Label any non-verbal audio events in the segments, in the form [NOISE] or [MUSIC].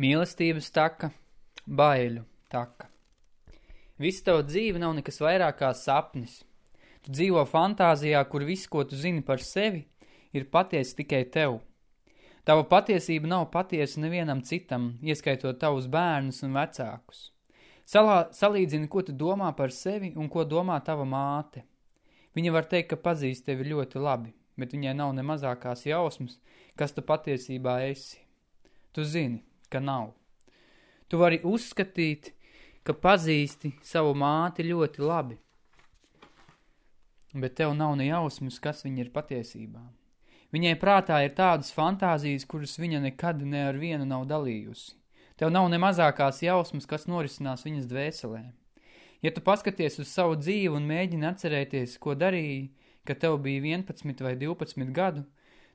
Mīlestības taka, baiļu taka. Visa tava dzīve nav nekas vairāk kā sapnis. Tu dzīvo fantāzijā, kur viss, ko tu zini par sevi, ir patiesi tikai tev. Tava patiesība nav patiesa nevienam citam, ieskaitot tavus bērnus un vecākus. Salā, salīdzini, ko tu domā par sevi un ko domā tava māte. Viņa var teikt, ka pazīst tevi ļoti labi, bet viņai nav ne mazākās jausmas, kas tu patiesībā esi. Tu zini, ka nav. Tu vari uzskatīt, ka pazīsti savu māti ļoti labi, bet tev nav ne jausmas, kas viņa ir patiesībā. Viņai prātā ir tādas fantāzijas, kuras viņa nekad ne ar vienu nav dalījusi. Tev nav ne mazākās jausmas, kas norisinās viņas dvēselē. Ja tu paskaties uz savu dzīvi un mēģini atcerēties, ko darīji, kad tev bija 11 vai 12 gadu,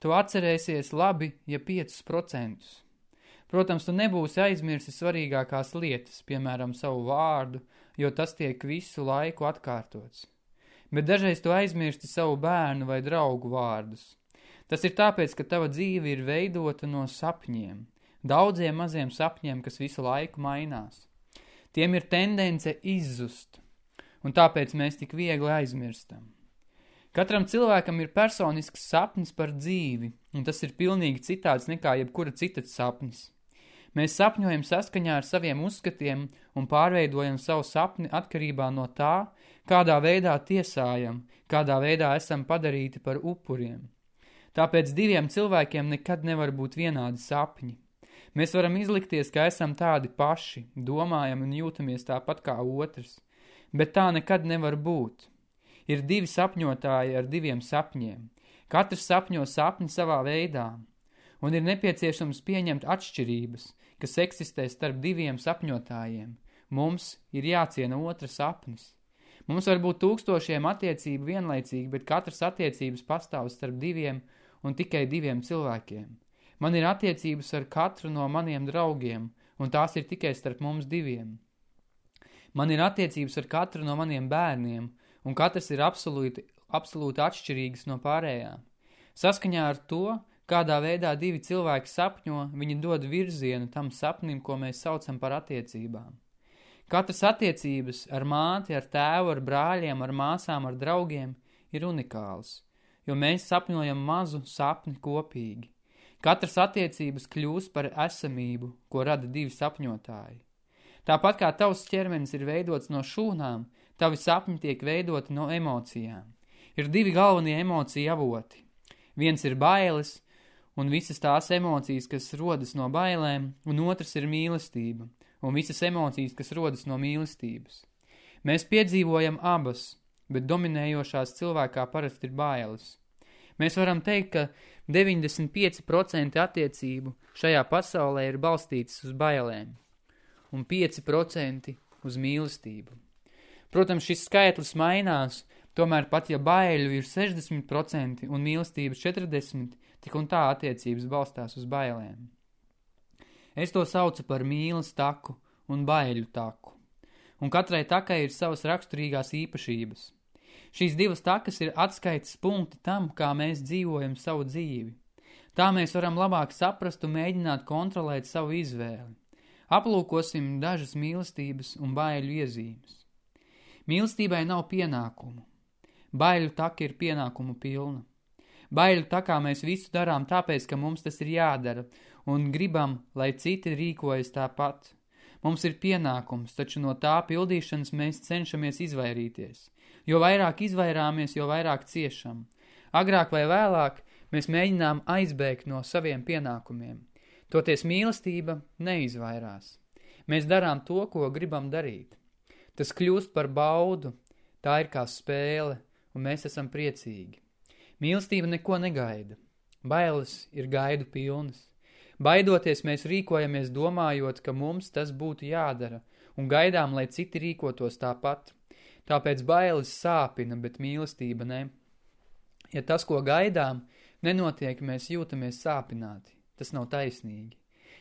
tu atcerēsies labi, ja 5%. Protams, tu nebūsi aizmirsi svarīgākās lietas, piemēram, savu vārdu, jo tas tiek visu laiku atkārtots. Bet dažreiz tu aizmirsti savu bērnu vai draugu vārdus. Tas ir tāpēc, ka tava dzīve ir veidota no sapņiem, daudziem maziem sapņiem, kas visu laiku mainās. Tiem ir tendence izzust, un tāpēc mēs tik viegli aizmirstam. Katram cilvēkam ir personisks sapnis par dzīvi, un tas ir pilnīgi citāds nekā jebkura cita sapnis. Mēs sapņojam saskaņā ar saviem uzskatiem un pārveidojam savu sapni atkarībā no tā, kādā veidā tiesājam, kādā veidā esam padarīti par upuriem. Tāpēc diviem cilvēkiem nekad nevar būt vienādi sapņi. Mēs varam izlikties, ka esam tādi paši, domājam un jūtamies tāpat kā otrs, bet tā nekad nevar būt. Ir divi sapņotāji ar diviem sapņiem. Katrs sapņo sapni savā veidā, un ir nepieciešams pieņemt atšķirības, kas eksistē starp diviem sapņotājiem. Mums ir jāciena otras sapnis. Mums var būt tūkstošiem attiecību vienlaicīgi, bet katras attiecības pastāv starp diviem un tikai diviem cilvēkiem. Man ir attiecības ar katru no maniem draugiem, un tās ir tikai starp mums diviem. Man ir attiecības ar katru no maniem bērniem, un katrs ir absolūti, absolūti atšķirīgas no pārējām. Saskaņā ar to Kādā veidā divi cilvēki sapņo, viņi dod virzienu tam sapnim, ko mēs saucam par attiecībām. Katras attiecības ar māti, ar tēvu, ar brāļiem, ar māsām, ar draugiem ir unikāls, jo mēs sapņojam mazu sapni kopīgi. Katras attiecības kļūst par esamību, ko rada divi sapņotāji. Tāpat kā tavs ķermenis ir veidots no šūnām, tavi sapņi tiek veidoti no emocijām. Ir divi galvenie emociju avoti. Viens ir bailes, un visas tās emocijas, kas rodas no bailēm, un otrs ir mīlestība, un visas emocijas, kas rodas no mīlestības. Mēs piedzīvojam abas, bet dominējošās cilvēkā parasti ir bailes. Mēs varam teikt, ka 95% attiecību šajā pasaulē ir balstītas uz bailēm, un 5% uz mīlestību. Protams, šis skaitlis mainās, tomēr pat ja baiļu ir 60% un mīlestības 40%, tik un tā attiecības balstās uz bailēm. Es to saucu par mīlas taku un baiļu taku, un katrai takai ir savas raksturīgās īpašības. Šīs divas takas ir atskaites punkti tam, kā mēs dzīvojam savu dzīvi. Tā mēs varam labāk saprast un mēģināt kontrolēt savu izvēli. Aplūkosim dažas mīlestības un baiļu iezīmes. Mīlestībai nav pienākumu. Baiļu taka ir pienākumu pilna. Baiļu tā kā mēs visu darām tāpēc, ka mums tas ir jādara, un gribam, lai citi rīkojas tāpat. Mums ir pienākums, taču no tā pildīšanas mēs cenšamies izvairīties. Jo vairāk izvairāmies, jo vairāk ciešam. Agrāk vai vēlāk mēs mēģinām aizbēgt no saviem pienākumiem. Toties mīlestība neizvairās. Mēs darām to, ko gribam darīt. Tas kļūst par baudu, tā ir kā spēle, un mēs esam priecīgi. Mīlestība neko negaida. Bailes ir gaidu pilnas. Baidoties mēs rīkojamies domājot, ka mums tas būtu jādara, un gaidām, lai citi rīkotos tāpat. Tāpēc bailes sāpina, bet mīlestība ne. Ja tas, ko gaidām, nenotiek, mēs jūtamies sāpināti. Tas nav taisnīgi.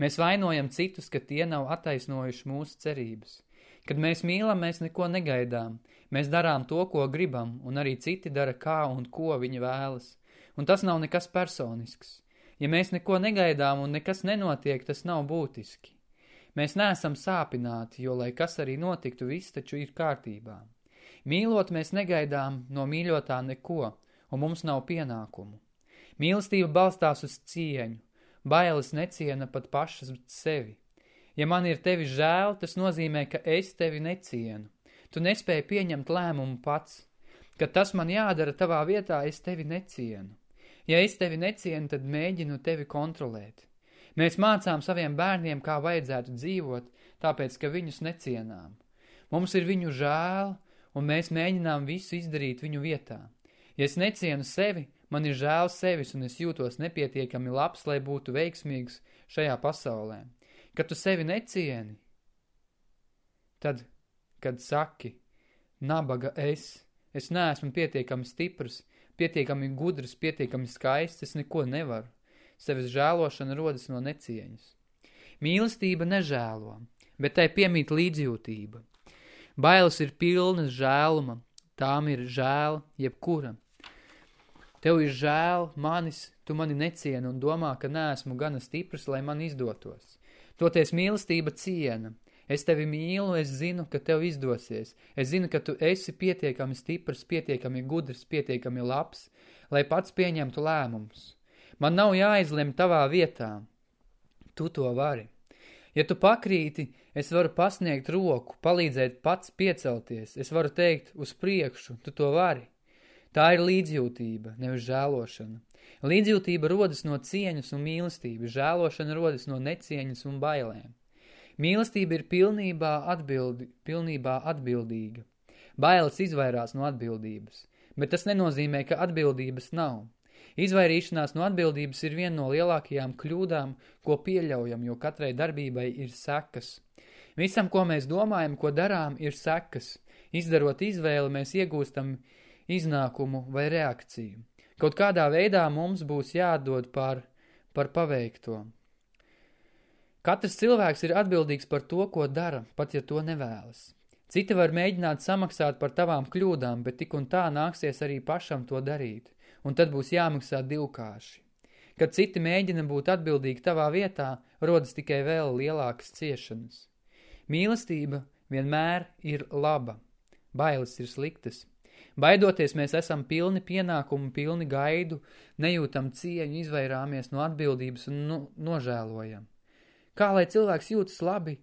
Mēs vainojam citus, ka tie nav attaisnojuši mūsu cerības. Kad mēs mīlam, mēs neko negaidām. Mēs darām to, ko gribam, un arī citi dara kā un ko viņi vēlas. Un tas nav nekas personisks. Ja mēs neko negaidām un nekas nenotiek, tas nav būtiski. Mēs neesam sāpināti, jo, lai kas arī notiktu, viss taču ir kārtībā. Mīlot mēs negaidām no mīļotā neko, un mums nav pienākumu. Mīlestība balstās uz cieņu, bailes neciena pat pašas sevi. Ja man ir tevi žēl, tas nozīmē, ka es tevi necienu. Tu nespēji pieņemt lēmumu pats. Kad tas man jādara tavā vietā, es tevi necienu. Ja es tevi necienu, tad mēģinu tevi kontrolēt. Mēs mācām saviem bērniem, kā vajadzētu dzīvot, tāpēc, ka viņus necienām. Mums ir viņu žēl, un mēs mēģinām visu izdarīt viņu vietā. Ja es necienu sevi, man ir žēl sevis, un es jūtos nepietiekami labs, lai būtu veiksmīgs šajā pasaulē. Kad tu sevi necieni, tad, kad saki, nabaga es, es neesmu pietiekami stiprs, pietiekami gudrs, pietiekami skaists, es neko nevaru. Sevis žēlošana rodas no necieņas. Mīlestība nežēlo, bet tai piemīt līdzjūtība. Bailes ir pilnas žēluma, tām ir žēl jebkura. Tev ir žēl manis, tu mani necieni un domā, ka neesmu gana stiprs, lai man izdotos. Toties mīlestība ciena. Es tevi mīlu, es zinu, ka tev izdosies. Es zinu, ka tu esi pietiekami stiprs, pietiekami gudrs, pietiekami labs, lai pats pieņemtu lēmumus. Man nav jāizlem tavā vietā. Tu to vari. Ja tu pakrīti, es varu pasniegt roku, palīdzēt pats piecelties, es varu teikt uz priekšu, tu to vari. Tā ir līdzjūtība, nevis žēlošana. Līdzjūtība rodas no cieņas un mīlestības, žēlošana rodas no necieņas un bailēm. Mīlestība ir pilnībā, atbildi, pilnībā atbildīga. Bailes izvairās no atbildības, bet tas nenozīmē, ka atbildības nav. Izvairīšanās no atbildības ir viena no lielākajām kļūdām, ko pieļaujam, jo katrai darbībai ir sekas. Visam, ko mēs domājam, ko darām, ir sekas. Izdarot izvēli, mēs iegūstam iznākumu vai reakciju. Kaut kādā veidā mums būs jādod par, par paveikto. Katrs cilvēks ir atbildīgs par to, ko dara, pat ja to nevēlas. Citi var mēģināt samaksāt par tavām kļūdām, bet tik un tā nāksies arī pašam to darīt un tad būs jāmaksā divkārši. Kad citi mēģina būt atbildīgi tavā vietā, rodas tikai vēl lielākas ciešanas. Mīlestība vienmēr ir laba, bailes ir sliktas. Baidoties mēs esam pilni pienākumu, pilni gaidu, nejūtam cieņu, izvairāmies no atbildības un no, nožēlojam. Kā lai cilvēks jūtas labi,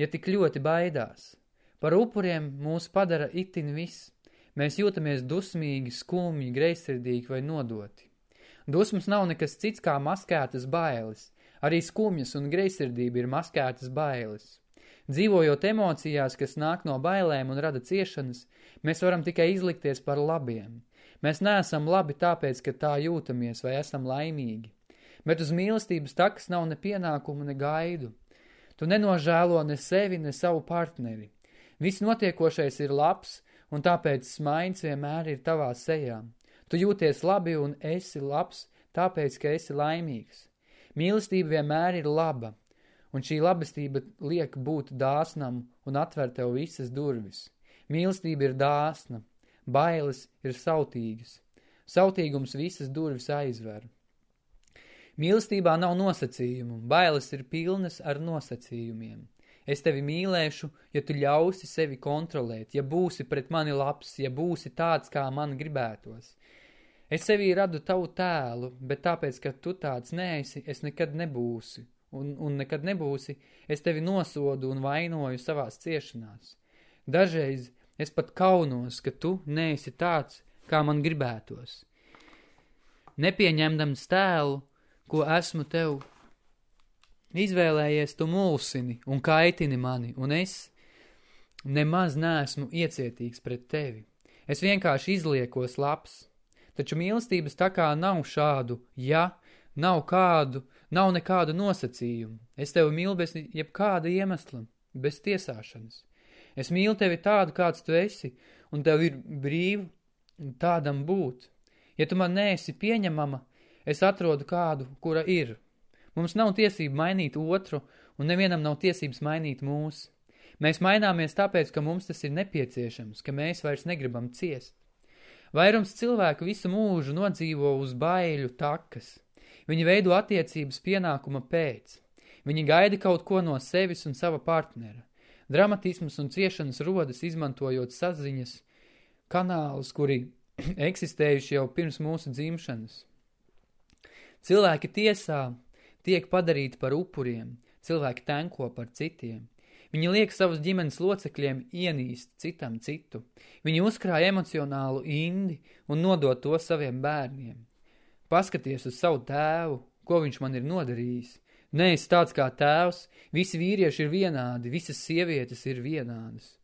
ja tik ļoti baidās? Par upuriem mūs padara itin viss. Mēs jūtamies dusmīgi, skumji, greizsirdīgi vai nodoti. Dusmas nav nekas cits kā maskētas bailes. Arī skumjas un greizsirdība ir maskētas bailes. Dzīvojot emocijās, kas nāk no bailēm un rada ciešanas, mēs varam tikai izlikties par labiem. Mēs neesam labi tāpēc, ka tā jūtamies vai esam laimīgi. Bet uz mīlestības takas nav ne pienākumu, ne gaidu. Tu nenožēlo ne sevi, ne savu partneri. Viss notiekošais ir labs, un tāpēc smaids vienmēr ir tavā sejā. Tu jūties labi un esi labs, tāpēc, ka esi laimīgs. Mīlestība vienmēr ir laba, un šī labestība liek būt dāsnam un atver tev visas durvis. Mīlestība ir dāsna, bailes ir sautīgas. Sautīgums visas durvis aizver. Mīlestībā nav nosacījumu, bailes ir pilnas ar nosacījumiem. Es tevi mīlēšu, ja tu ļausi sevi kontrolēt, ja būsi pret mani labs, ja būsi tāds, kā man gribētos. Es sevī radu tavu tēlu, bet tāpēc, ka tu tāds neesi, es nekad nebūsi, un, un nekad nebūsi, es tevi nosodu un vainoju savās ciešanās. Dažreiz es pat kaunos, ka tu neesi tāds, kā man gribētos. Nepieņemdams tēlu, ko esmu tev Izvēlējies tu mulsini un kaitini mani, un es nemaz neesmu iecietīgs pret tevi. Es vienkārši izliekos labs. Taču mīlestības tā kā nav šādu, ja, nav kādu, nav nekādu nosacījumu. Es tevi mīlu bez jebkāda iemesla, bez tiesāšanas. Es mīlu tevi tādu, kāds tu esi, un tev ir brīvi tādam būt. Ja tu man neesi pieņemama, es atrodu kādu, kura ir. Mums nav tiesība mainīt otru, un nevienam nav tiesības mainīt mūs. Mēs maināmies tāpēc, ka mums tas ir nepieciešams, ka mēs vairs negribam ciest. Vairums cilvēku visu mūžu nodzīvo uz baiļu takas. Viņi veido attiecības pienākuma pēc. Viņi gaida kaut ko no sevis un sava partnera. Dramatisms un ciešanas rodas izmantojot saziņas kanālus, kuri [CLEARS THROAT] eksistējuši jau pirms mūsu dzimšanas. Cilvēki tiesā tiek padarīti par upuriem, cilvēki tenko par citiem. Viņi liek savus ģimenes locekļiem ienīst citam citu. Viņi uzkrāja emocionālu indi un nodot to saviem bērniem. Paskaties uz savu tēvu, ko viņš man ir nodarījis. Nē, es tāds kā tēvs, visi vīrieši ir vienādi, visas sievietes ir vienādas.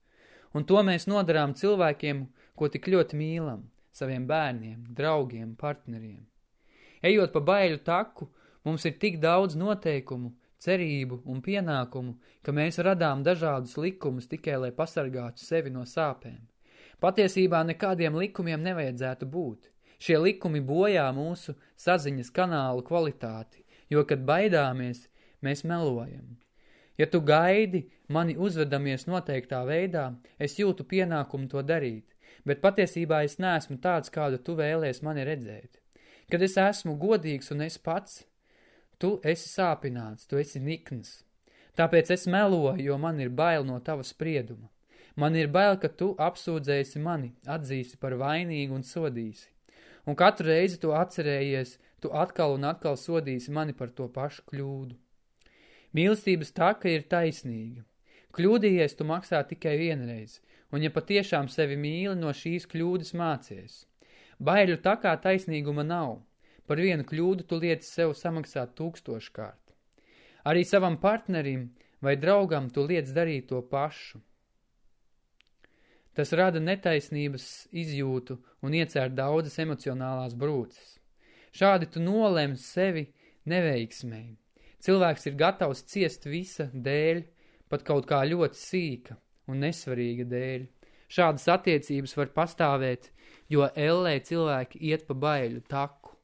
Un to mēs nodarām cilvēkiem, ko tik ļoti mīlam, saviem bērniem, draugiem, partneriem. Ejot pa baiļu taku, mums ir tik daudz noteikumu, cerību un pienākumu, ka mēs radām dažādus likumus tikai, lai pasargātu sevi no sāpēm. Patiesībā nekādiem likumiem nevajadzētu būt. Šie likumi bojā mūsu saziņas kanālu kvalitāti, jo, kad baidāmies, mēs melojam. Ja tu gaidi, mani uzvedamies noteiktā veidā, es jūtu pienākumu to darīt, bet patiesībā es neesmu tāds, kādu tu vēlies mani redzēt. Kad es esmu godīgs un es pats, Tu esi sāpināts, tu esi nikns. Tāpēc es meloju, jo man ir bail no tava sprieduma. Man ir bail, ka tu apsūdzēsi mani, atzīsi par vainīgu un sodīsi. Un katru reizi tu atcerējies, tu atkal un atkal sodīsi mani par to pašu kļūdu. Mīlestības taka ir taisnīga. Kļūdījies tu maksā tikai vienreiz, un ja patiešām sevi mīli, no šīs kļūdas mācies. Baiļu takā taisnīguma nav – Par vienu kļūdu tu liec sev samaksāt tūkstoškārt. Arī savam partnerim vai draugam tu liec darīt to pašu. Tas rada netaisnības izjūtu un iecēr daudzas emocionālās brūces. Šādi tu nolem sevi neveiksmēji. Cilvēks ir gatavs ciest visa dēļ, pat kaut kā ļoti sīka un nesvarīga dēļ. Šādas attiecības var pastāvēt, jo ellē cilvēki iet pa baiļu taku.